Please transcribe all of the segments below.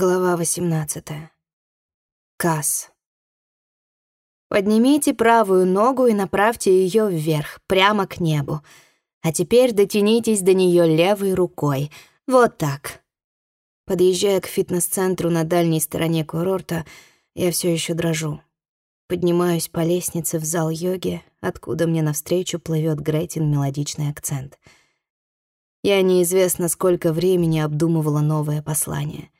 Глава 18. Касс. Поднимите правую ногу и направьте ее вверх, прямо к небу. А теперь дотянитесь до нее левой рукой. Вот так. Подъезжая к фитнес-центру на дальней стороне курорта, я все еще дрожу. Поднимаюсь по лестнице в зал йоги, откуда мне навстречу плывет Гретин мелодичный акцент. Я неизвестно сколько времени обдумывала новое послание —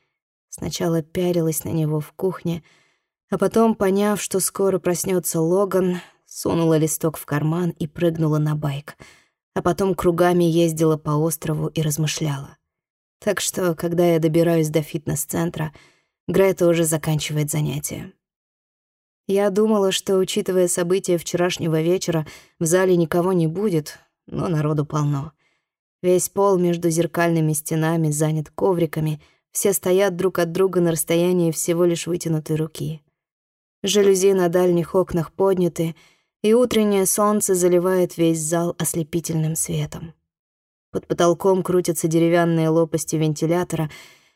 Сначала пялилась на него в кухне, а потом, поняв, что скоро проснется Логан, сунула листок в карман и прыгнула на байк, а потом кругами ездила по острову и размышляла. Так что, когда я добираюсь до фитнес-центра, Грета уже заканчивает занятия. Я думала, что, учитывая события вчерашнего вечера, в зале никого не будет, но народу полно. Весь пол между зеркальными стенами занят ковриками — все стоят друг от друга на расстоянии всего лишь вытянутой руки. Жалюзи на дальних окнах подняты, и утреннее солнце заливает весь зал ослепительным светом. Под потолком крутятся деревянные лопасти вентилятора,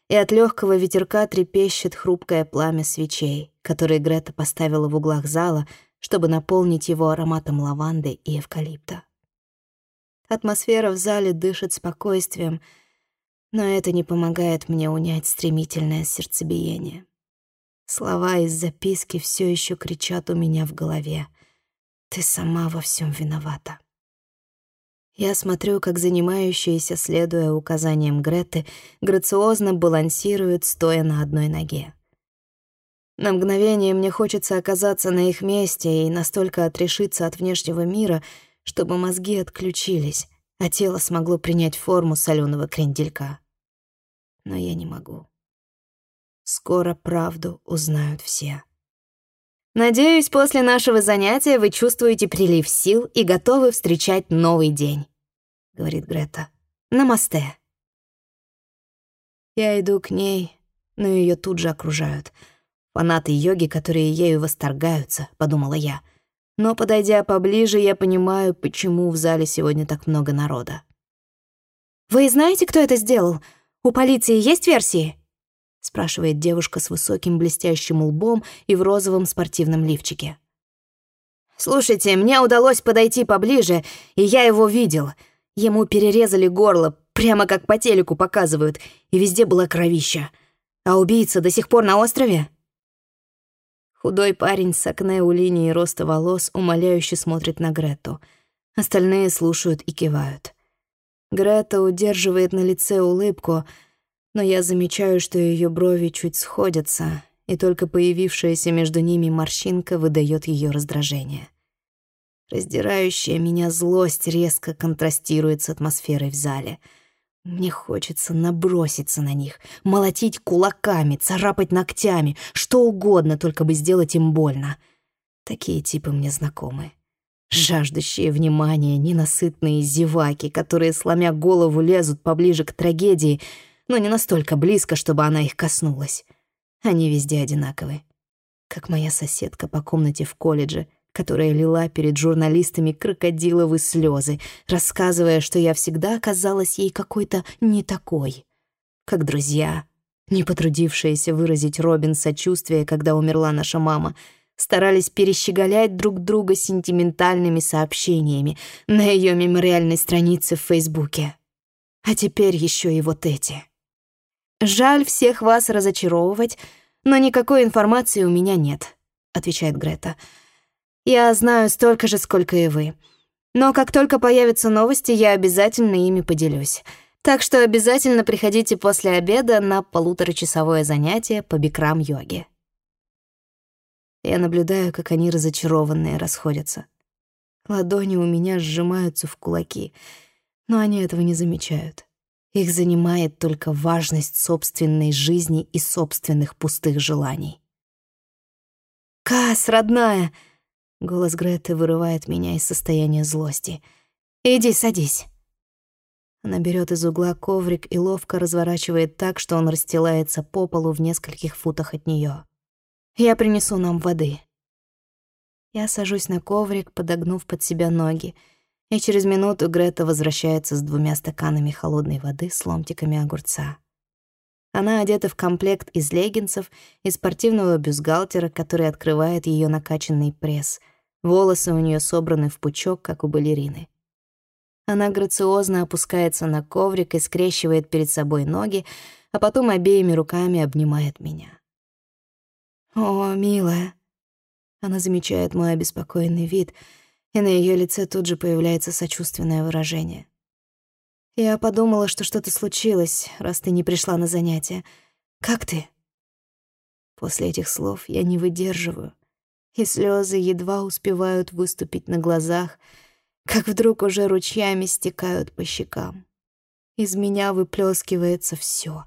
и от легкого ветерка трепещет хрупкое пламя свечей, которые Грета поставила в углах зала, чтобы наполнить его ароматом лаванды и эвкалипта. Атмосфера в зале дышит спокойствием — но это не помогает мне унять стремительное сердцебиение. Слова из записки все еще кричат у меня в голове. «Ты сама во всем виновата». Я смотрю, как занимающиеся, следуя указаниям Греты, грациозно балансируют, стоя на одной ноге. На мгновение мне хочется оказаться на их месте и настолько отрешиться от внешнего мира, чтобы мозги отключились, а тело смогло принять форму соленого кренделька но я не могу. Скоро правду узнают все. Надеюсь, после нашего занятия вы чувствуете прилив сил и готовы встречать новый день, говорит Грета. Намасте. Я иду к ней, но ее тут же окружают. Фанаты йоги, которые ею восторгаются, подумала я. Но подойдя поближе, я понимаю, почему в зале сегодня так много народа. Вы знаете, кто это сделал? «У полиции есть версии?» — спрашивает девушка с высоким блестящим лбом и в розовом спортивном лифчике. «Слушайте, мне удалось подойти поближе, и я его видел. Ему перерезали горло, прямо как по телеку показывают, и везде было кровища. А убийца до сих пор на острове?» Худой парень с акне у линии роста волос умоляюще смотрит на Грету. Остальные слушают и кивают. Грета удерживает на лице улыбку, но я замечаю, что ее брови чуть сходятся, и только появившаяся между ними морщинка выдает ее раздражение. Раздирающая меня злость резко контрастирует с атмосферой в зале. Мне хочется наброситься на них, молотить кулаками, царапать ногтями, что угодно, только бы сделать им больно. Такие типы мне знакомы жаждущие внимания, ненасытные зеваки, которые, сломя голову, лезут поближе к трагедии, но не настолько близко, чтобы она их коснулась. Они везде одинаковы. Как моя соседка по комнате в колледже, которая лила перед журналистами крокодиловые слезы, рассказывая, что я всегда оказалась ей какой-то не такой. Как друзья, не потрудившиеся выразить Робин сочувствие, когда умерла наша мама — старались перещеголять друг друга сентиментальными сообщениями на ее мемориальной странице в Фейсбуке. А теперь еще и вот эти. «Жаль всех вас разочаровывать, но никакой информации у меня нет», — отвечает Грета. «Я знаю столько же, сколько и вы. Но как только появятся новости, я обязательно ими поделюсь. Так что обязательно приходите после обеда на полуторачасовое занятие по бикрам-йоге». Я наблюдаю, как они разочарованные расходятся. Ладони у меня сжимаются в кулаки, но они этого не замечают. Их занимает только важность собственной жизни и собственных пустых желаний. «Кас, родная!» — голос Греты вырывает меня из состояния злости. «Иди, садись». Она берет из угла коврик и ловко разворачивает так, что он расстилается по полу в нескольких футах от нее. Я принесу нам воды». Я сажусь на коврик, подогнув под себя ноги, и через минуту Грета возвращается с двумя стаканами холодной воды с ломтиками огурца. Она одета в комплект из леггинсов и спортивного бюстгальтера, который открывает ее накачанный пресс. Волосы у нее собраны в пучок, как у балерины. Она грациозно опускается на коврик и скрещивает перед собой ноги, а потом обеими руками обнимает меня. «О, милая!» Она замечает мой обеспокоенный вид, и на ее лице тут же появляется сочувственное выражение. Я подумала, что что-то случилось, раз ты не пришла на занятия. Как ты? После этих слов я не выдерживаю, и слезы едва успевают выступить на глазах, как вдруг уже ручьями стекают по щекам. Из меня выплескивается все: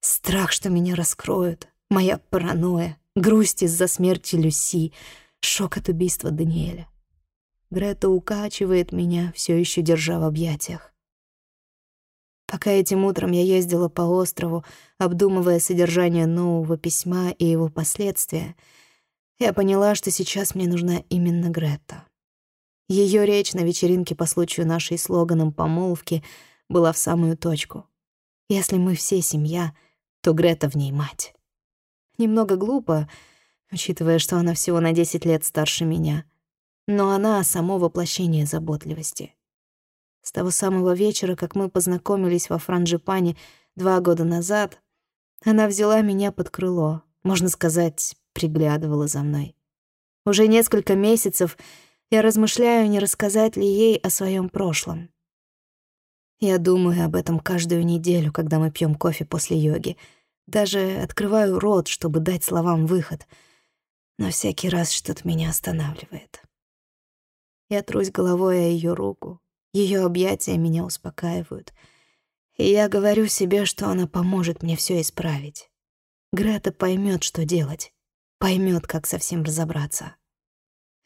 Страх, что меня раскроют, моя паранойя, грусть из-за смерти Люси, шок от убийства Даниэля. Грета укачивает меня, все еще держа в объятиях. Пока этим утром я ездила по острову, обдумывая содержание нового письма и его последствия, я поняла, что сейчас мне нужна именно Грета. Ее речь на вечеринке по случаю нашей слоганом помолвки была в самую точку. Если мы все семья, то Грета в ней мать. Немного глупо, учитывая, что она всего на 10 лет старше меня, но она — само воплощение заботливости. С того самого вечера, как мы познакомились во Франджипане два года назад, она взяла меня под крыло, можно сказать, приглядывала за мной. Уже несколько месяцев я размышляю, не рассказать ли ей о своем прошлом. Я думаю об этом каждую неделю, когда мы пьем кофе после йоги. Даже открываю рот, чтобы дать словам выход. Но всякий раз что-то меня останавливает. Я трусь головой о ее руку, ее объятия меня успокаивают. И я говорю себе, что она поможет мне все исправить. Грета поймет, что делать. Поймет, как совсем разобраться.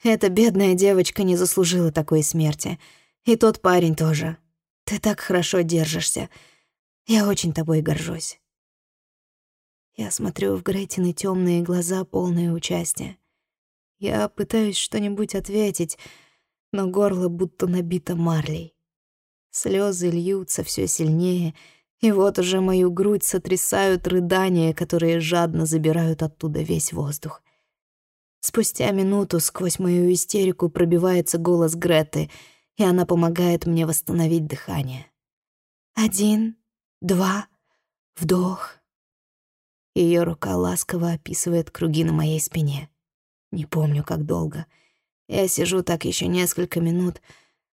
Эта бедная девочка не заслужила такой смерти. И тот парень тоже. Ты так хорошо держишься. Я очень тобой горжусь. Я смотрю в Гретины темные глаза, полные участия. Я пытаюсь что-нибудь ответить, но горло будто набито марлей. Слезы льются все сильнее, и вот уже мою грудь сотрясают рыдания, которые жадно забирают оттуда весь воздух. Спустя минуту сквозь мою истерику пробивается голос Греты, и она помогает мне восстановить дыхание. Один, два, вдох. Ее рука ласково описывает круги на моей спине. Не помню, как долго — я сижу так еще несколько минут,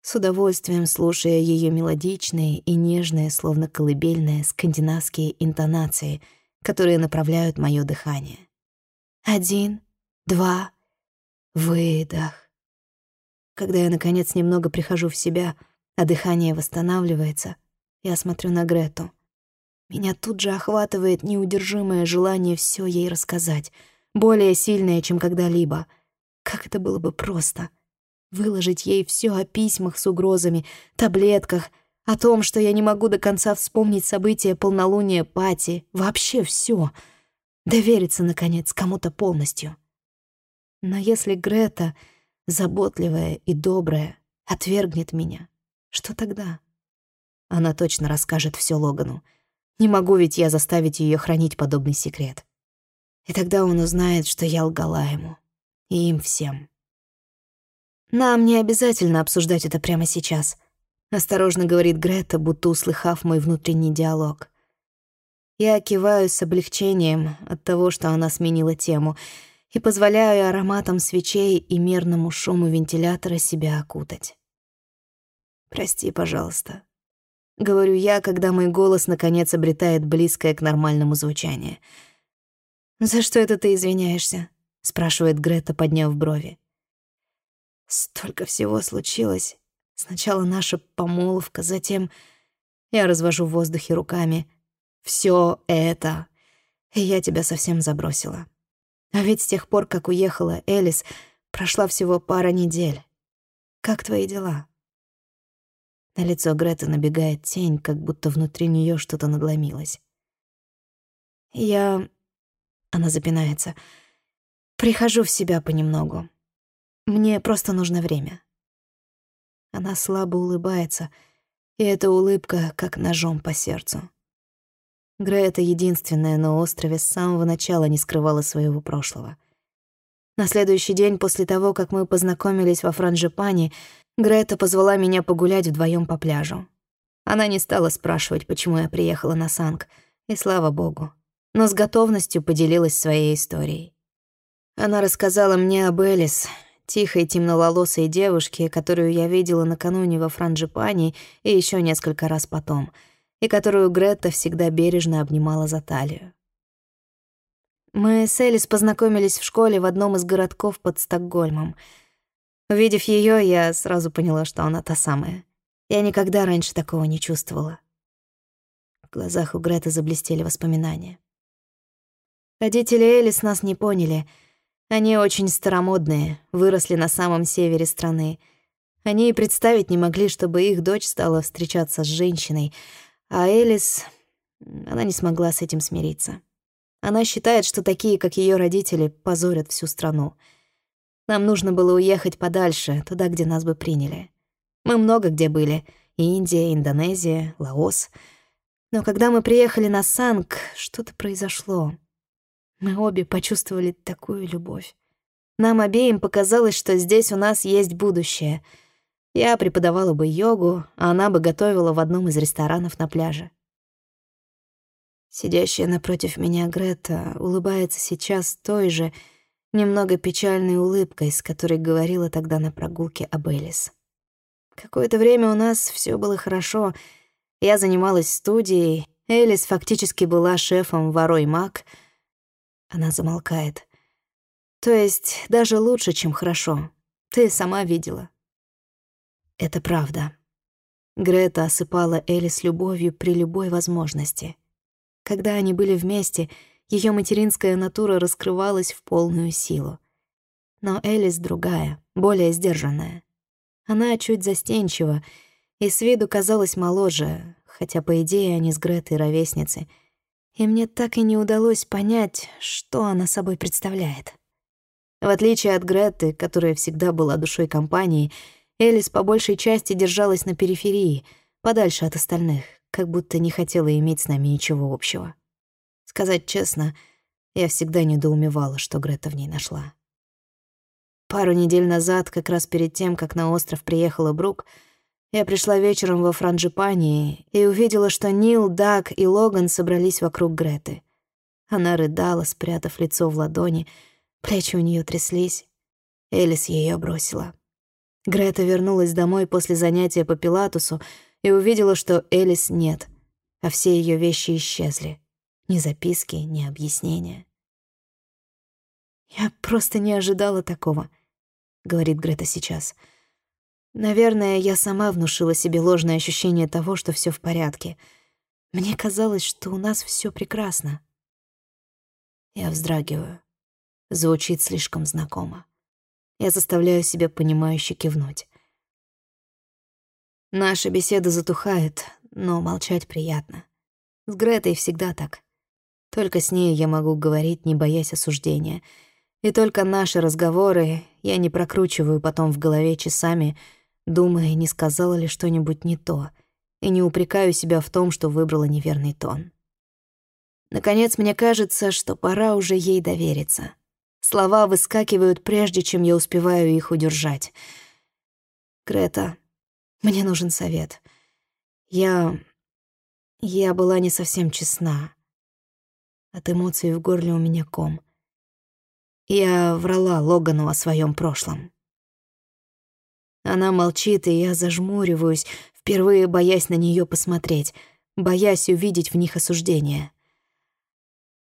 с удовольствием слушая ее мелодичные и нежные, словно колыбельные, скандинавские интонации, которые направляют мое дыхание. Один, два, выдох. Когда я, наконец, немного прихожу в себя, а дыхание восстанавливается, я смотрю на Грету. Меня тут же охватывает неудержимое желание все ей рассказать, более сильное, чем когда-либо — как это было бы просто. Выложить ей все о письмах с угрозами, таблетках, о том, что я не могу до конца вспомнить события полнолуния Пати, вообще все. Довериться, наконец, кому-то полностью. Но если Грета, заботливая и добрая, отвергнет меня, что тогда? Она точно расскажет все Логану. Не могу ведь я заставить ее хранить подобный секрет. И тогда он узнает, что я лгала ему и им всем. «Нам не обязательно обсуждать это прямо сейчас», — осторожно говорит Грета, будто услыхав мой внутренний диалог. Я киваю с облегчением от того, что она сменила тему, и позволяю ароматам свечей и мерному шуму вентилятора себя окутать. «Прости, пожалуйста», — говорю я, когда мой голос наконец обретает близкое к нормальному звучание. «За что это ты извиняешься?» — спрашивает Грета, подняв брови. «Столько всего случилось. Сначала наша помолвка, затем я развожу в воздухе руками. Все это. И я тебя совсем забросила. А ведь с тех пор, как уехала Элис, прошла всего пара недель. Как твои дела?» На лицо Греты набегает тень, как будто внутри нее что-то надломилось. «Я...» Она запинается — Прихожу в себя понемногу. Мне просто нужно время. Она слабо улыбается, и эта улыбка как ножом по сердцу. Грета единственная на острове с самого начала не скрывала своего прошлого. На следующий день после того, как мы познакомились во Франжипане, Грета позвала меня погулять вдвоем по пляжу. Она не стала спрашивать, почему я приехала на Санк, и слава богу, но с готовностью поделилась своей историей. Она рассказала мне об Элис, тихой темноволосой девушке, которую я видела накануне во Франжипане и еще несколько раз потом, и которую Гретта всегда бережно обнимала за талию. Мы с Элис познакомились в школе в одном из городков под Стокгольмом. Увидев ее, я сразу поняла, что она та самая. Я никогда раньше такого не чувствовала. В глазах у Греты заблестели воспоминания. Родители Элис нас не поняли — они очень старомодные, выросли на самом севере страны. Они и представить не могли, чтобы их дочь стала встречаться с женщиной, а Элис... Она не смогла с этим смириться. Она считает, что такие, как ее родители, позорят всю страну. Нам нужно было уехать подальше, туда, где нас бы приняли. Мы много где были. Индия, Индонезия, Лаос. Но когда мы приехали на Санк, что-то произошло. Мы обе почувствовали такую любовь. Нам обеим показалось, что здесь у нас есть будущее. Я преподавала бы йогу, а она бы готовила в одном из ресторанов на пляже. Сидящая напротив меня Грета улыбается сейчас той же, немного печальной улыбкой, с которой говорила тогда на прогулке об Элис. Какое-то время у нас все было хорошо. Я занималась студией, Элис фактически была шефом ворой Мак — она замолкает. То есть даже лучше, чем хорошо. Ты сама видела. Это правда. Грета осыпала Элис любовью при любой возможности. Когда они были вместе, ее материнская натура раскрывалась в полную силу. Но Элис другая, более сдержанная. Она чуть застенчива и с виду казалась моложе, хотя, по идее, они с Гретой ровесницы — и мне так и не удалось понять, что она собой представляет. В отличие от Греты, которая всегда была душой компании, Элис по большей части держалась на периферии, подальше от остальных, как будто не хотела иметь с нами ничего общего. Сказать честно, я всегда недоумевала, что Грета в ней нашла. Пару недель назад, как раз перед тем, как на остров приехала Брук, я пришла вечером во Франджипании и увидела, что Нил, Даг и Логан собрались вокруг Греты. Она рыдала, спрятав лицо в ладони, плечи у нее тряслись. Элис ее бросила. Грета вернулась домой после занятия по пилатусу и увидела, что Элис нет, а все ее вещи исчезли. Ни записки, ни объяснения. «Я просто не ожидала такого», — говорит Грета сейчас. «Я Наверное, я сама внушила себе ложное ощущение того, что все в порядке. Мне казалось, что у нас все прекрасно. Я вздрагиваю. Звучит слишком знакомо. Я заставляю себя понимающе кивнуть. Наша беседа затухает, но молчать приятно. С Гретой всегда так. Только с ней я могу говорить, не боясь осуждения. И только наши разговоры я не прокручиваю потом в голове часами — думая, не сказала ли что-нибудь не то, и не упрекаю себя в том, что выбрала неверный тон. Наконец, мне кажется, что пора уже ей довериться. Слова выскакивают, прежде чем я успеваю их удержать. «Грета, мне нужен совет. Я... я была не совсем честна. От эмоций в горле у меня ком. Я врала Логану о своем прошлом. Она молчит, и я зажмуриваюсь, впервые боясь на нее посмотреть, боясь увидеть в них осуждение.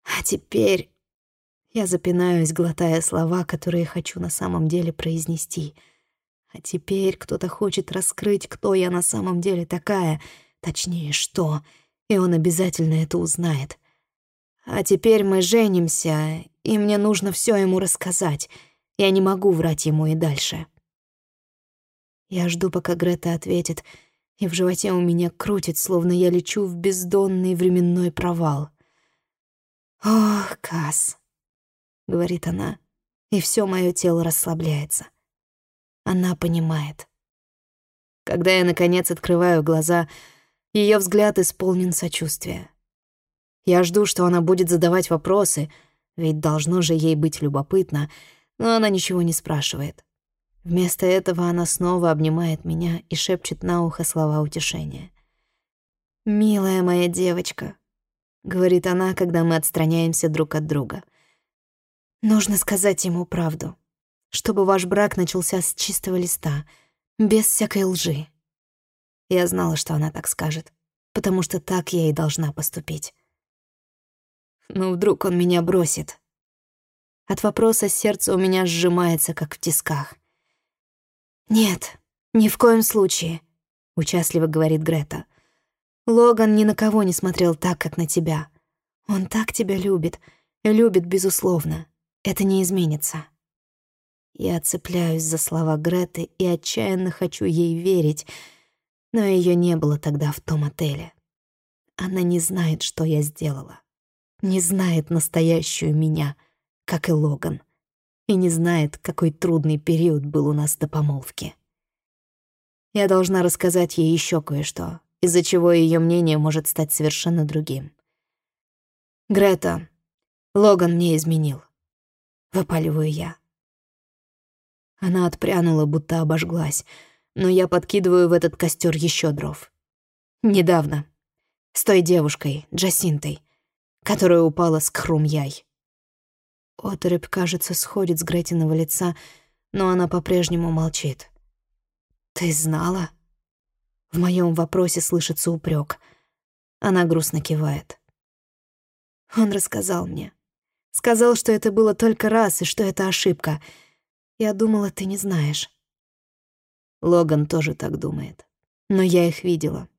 А теперь я запинаюсь, глотая слова, которые хочу на самом деле произнести. А теперь кто-то хочет раскрыть, кто я на самом деле такая, точнее, что, и он обязательно это узнает. А теперь мы женимся, и мне нужно все ему рассказать. Я не могу врать ему и дальше. Я жду, пока Грета ответит, и в животе у меня крутит, словно я лечу в бездонный временной провал. «Ох, Кас, говорит она, и все мое тело расслабляется. Она понимает. Когда я, наконец, открываю глаза, ее взгляд исполнен сочувствия. Я жду, что она будет задавать вопросы, ведь должно же ей быть любопытно, но она ничего не спрашивает. Вместо этого она снова обнимает меня и шепчет на ухо слова утешения. «Милая моя девочка», — говорит она, когда мы отстраняемся друг от друга. «Нужно сказать ему правду, чтобы ваш брак начался с чистого листа, без всякой лжи». Я знала, что она так скажет, потому что так я и должна поступить. Но вдруг он меня бросит. От вопроса сердце у меня сжимается, как в тисках. «Нет, ни в коем случае», — участливо говорит Грета. Логан ни на кого не смотрел так, как на тебя. Он так тебя любит, любит безусловно. Это не изменится. Я цепляюсь за слова Греты и отчаянно хочу ей верить, но ее не было тогда в том отеле. Она не знает, что я сделала. Не знает настоящую меня, как и Логан. И не знает, какой трудный период был у нас до помолвки. Я должна рассказать ей еще кое-что, из-за чего ее мнение может стать совершенно другим. «Грета, Логан мне изменил», — выпаливаю я. Она отпрянула, будто обожглась, но я подкидываю в этот костер еще дров. Недавно. С той девушкой, Джасинтой, которая упала с Кхрумьяй. Оторопь, кажется, сходит с Гретиного лица, но она по-прежнему молчит. «Ты знала?» В моем вопросе слышится упрек. Она грустно кивает. Он рассказал мне. Сказал, что это было только раз и что это ошибка. Я думала, ты не знаешь. Логан тоже так думает. Но я их видела.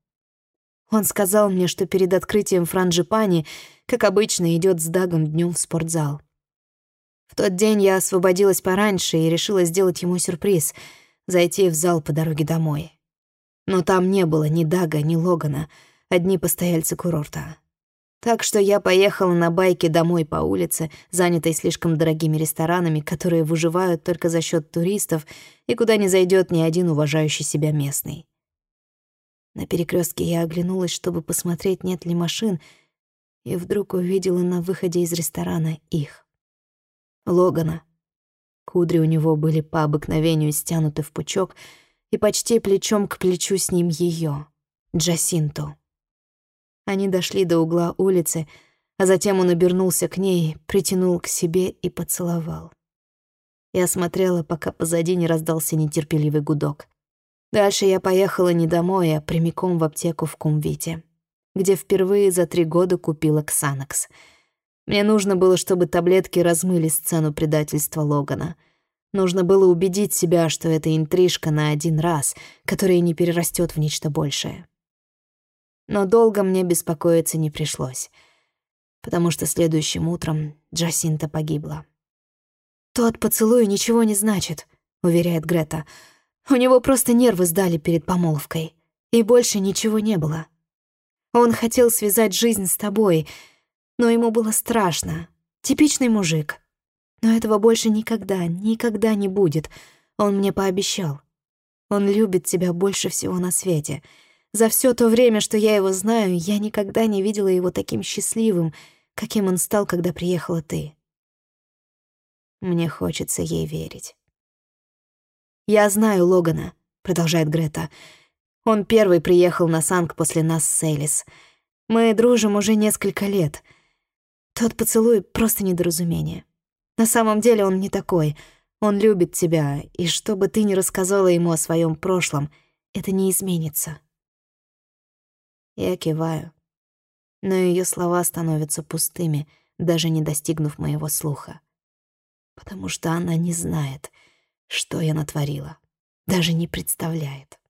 Он сказал мне, что перед открытием франджипани, как обычно, идет с Дагом днем в спортзал. В тот день я освободилась пораньше и решила сделать ему сюрприз — зайти в зал по дороге домой. Но там не было ни Дага, ни Логана, одни постояльцы курорта. Так что я поехала на байке домой по улице, занятой слишком дорогими ресторанами, которые выживают только за счет туристов и куда не зайдет ни один уважающий себя местный. На перекрестке я оглянулась, чтобы посмотреть, нет ли машин, и вдруг увидела на выходе из ресторана их. Логана. Кудри у него были по обыкновению стянуты в пучок — и почти плечом к плечу с ним ее, Джасинту. Они дошли до угла улицы, а затем он обернулся к ней, притянул к себе и поцеловал. Я смотрела, пока позади не раздался нетерпеливый гудок. Дальше я поехала не домой, а прямиком в аптеку в Кумвите, где впервые за три года купила Ксанакс. Мне нужно было, чтобы таблетки размыли сцену предательства Логана — Нужно было убедить себя, что это интрижка на один раз, которая не перерастет в нечто большее. Но долго мне беспокоиться не пришлось, потому что следующим утром Джасинта погибла. «Тот поцелуй ничего не значит», — уверяет Грета. «У него просто нервы сдали перед помолвкой, и больше ничего не было. Он хотел связать жизнь с тобой, но ему было страшно. Типичный мужик». Но этого больше никогда, никогда не будет. Он мне пообещал. Он любит тебя больше всего на свете. За все то время, что я его знаю, я никогда не видела его таким счастливым, каким он стал, когда приехала ты. Мне хочется ей верить. «Я знаю Логана», — продолжает Грета. «Он первый приехал на Санк после нас с Сейлис. Мы дружим уже несколько лет. Тот поцелуй — просто недоразумение. На самом деле он не такой. Он любит тебя, и что бы ты ни рассказала ему о своем прошлом, это не изменится. Я киваю, но ее слова становятся пустыми, даже не достигнув моего слуха. Потому что она не знает, что я натворила, даже не представляет.